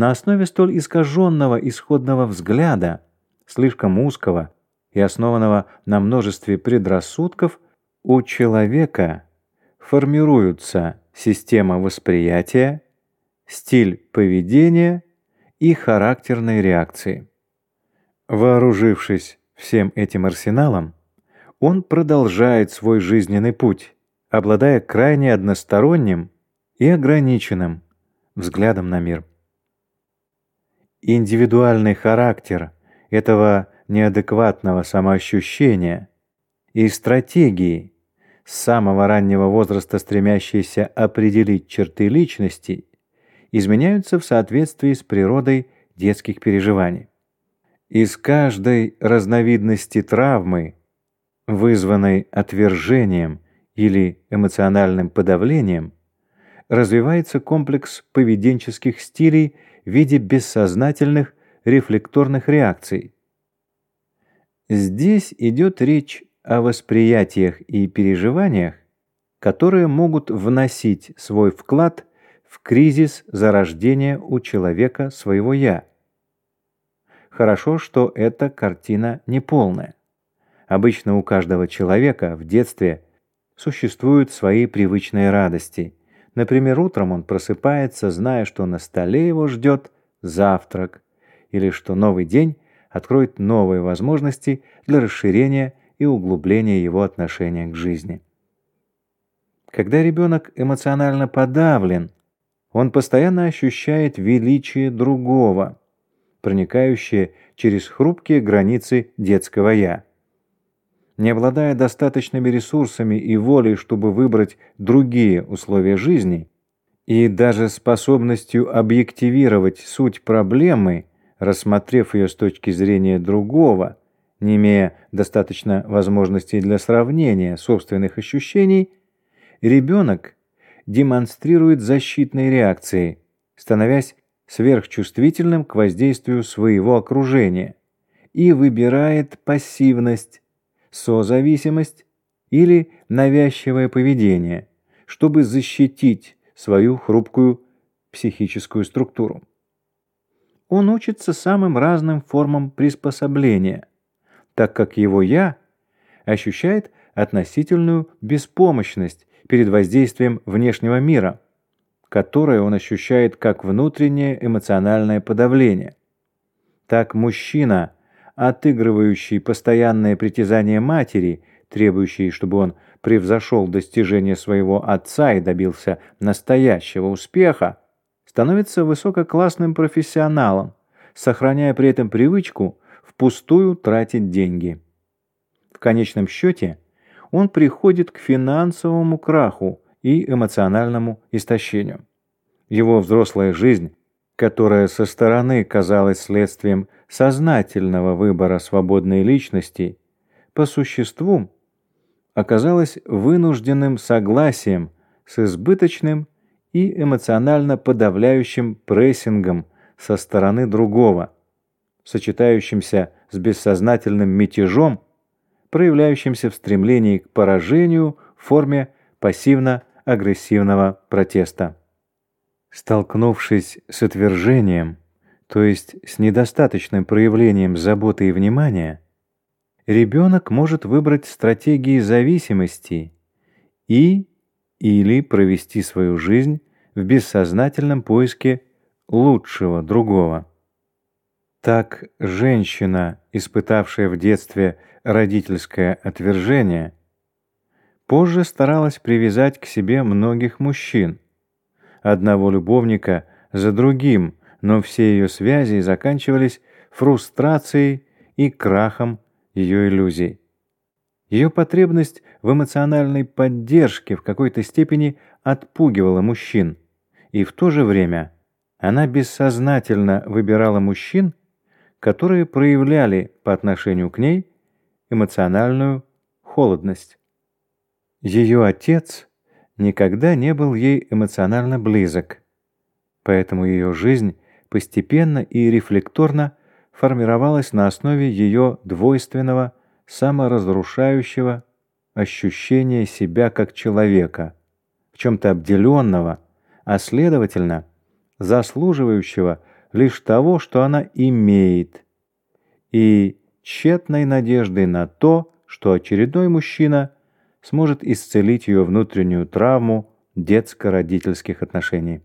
На основе столь искаженного исходного взгляда, слишком узкого и основанного на множестве предрассудков, у человека формируются система восприятия, стиль поведения и характерные реакции. Вооружившись всем этим арсеналом, он продолжает свой жизненный путь, обладая крайне односторонним и ограниченным взглядом на мир. Индивидуальный характер этого неадекватного самоощущения и стратегии, с самого раннего возраста стремящиеся определить черты личности, изменяются в соответствии с природой детских переживаний. Из каждой разновидности травмы, вызванной отвержением или эмоциональным подавлением, развивается комплекс поведенческих стилей в виде бессознательных рефлекторных реакций. Здесь идет речь о восприятиях и переживаниях, которые могут вносить свой вклад в кризис зарождения у человека своего «я». Хорошо, что эта картина неполная. Обычно у каждого человека в детстве существуют свои привычные радости – Например, утром он просыпается, зная, что на столе его ждет завтрак, или что новый день откроет новые возможности для расширения и углубления его отношения к жизни. Когда ребенок эмоционально подавлен, он постоянно ощущает величие другого, проникающее через хрупкие границы детского «я». Не обладая достаточными ресурсами и волей, чтобы выбрать другие условия жизни, и даже способностью объективировать суть проблемы, рассмотрев ее с точки зрения другого, не имея достаточно возможностей для сравнения собственных ощущений, ребенок демонстрирует защитные реакции, становясь сверхчувствительным к воздействию своего окружения и выбирает пассивность, созависимость или навязчивое поведение, чтобы защитить свою хрупкую психическую структуру. Он учится самым разным формам приспособления, так как его «я» ощущает относительную беспомощность перед воздействием внешнего мира, которое он ощущает как внутреннее эмоциональное подавление. Так мужчина – отыгрывающий постоянное притязание матери, требующий, чтобы он превзошел достижения своего отца и добился настоящего успеха, становится высококлассным профессионалом, сохраняя при этом привычку впустую тратить деньги. В конечном счете он приходит к финансовому краху и эмоциональному истощению. Его взрослая жизнь, которая со стороны казалась следствием сознательного выбора свободной личности по существу оказалось вынужденным согласием с избыточным и эмоционально подавляющим прессингом со стороны другого, сочетающимся с бессознательным мятежом, проявляющимся в стремлении к поражению в форме пассивно-агрессивного протеста. Столкнувшись с отвержением, то есть с недостаточным проявлением заботы и внимания, ребенок может выбрать стратегии зависимости и или провести свою жизнь в бессознательном поиске лучшего другого. Так женщина, испытавшая в детстве родительское отвержение, позже старалась привязать к себе многих мужчин, одного любовника за другим – но все ее связи заканчивались фрустрацией и крахом ее иллюзий. Ее потребность в эмоциональной поддержке в какой-то степени отпугивала мужчин, и в то же время она бессознательно выбирала мужчин, которые проявляли по отношению к ней эмоциональную холодность. Ее отец никогда не был ей эмоционально близок, поэтому ее жизнь постепенно и рефлекторно формировалась на основе ее двойственного, саморазрушающего ощущения себя как человека, в чем-то обделенного, а следовательно, заслуживающего лишь того, что она имеет, и тщетной надеждой на то, что очередной мужчина сможет исцелить ее внутреннюю травму детско-родительских отношений.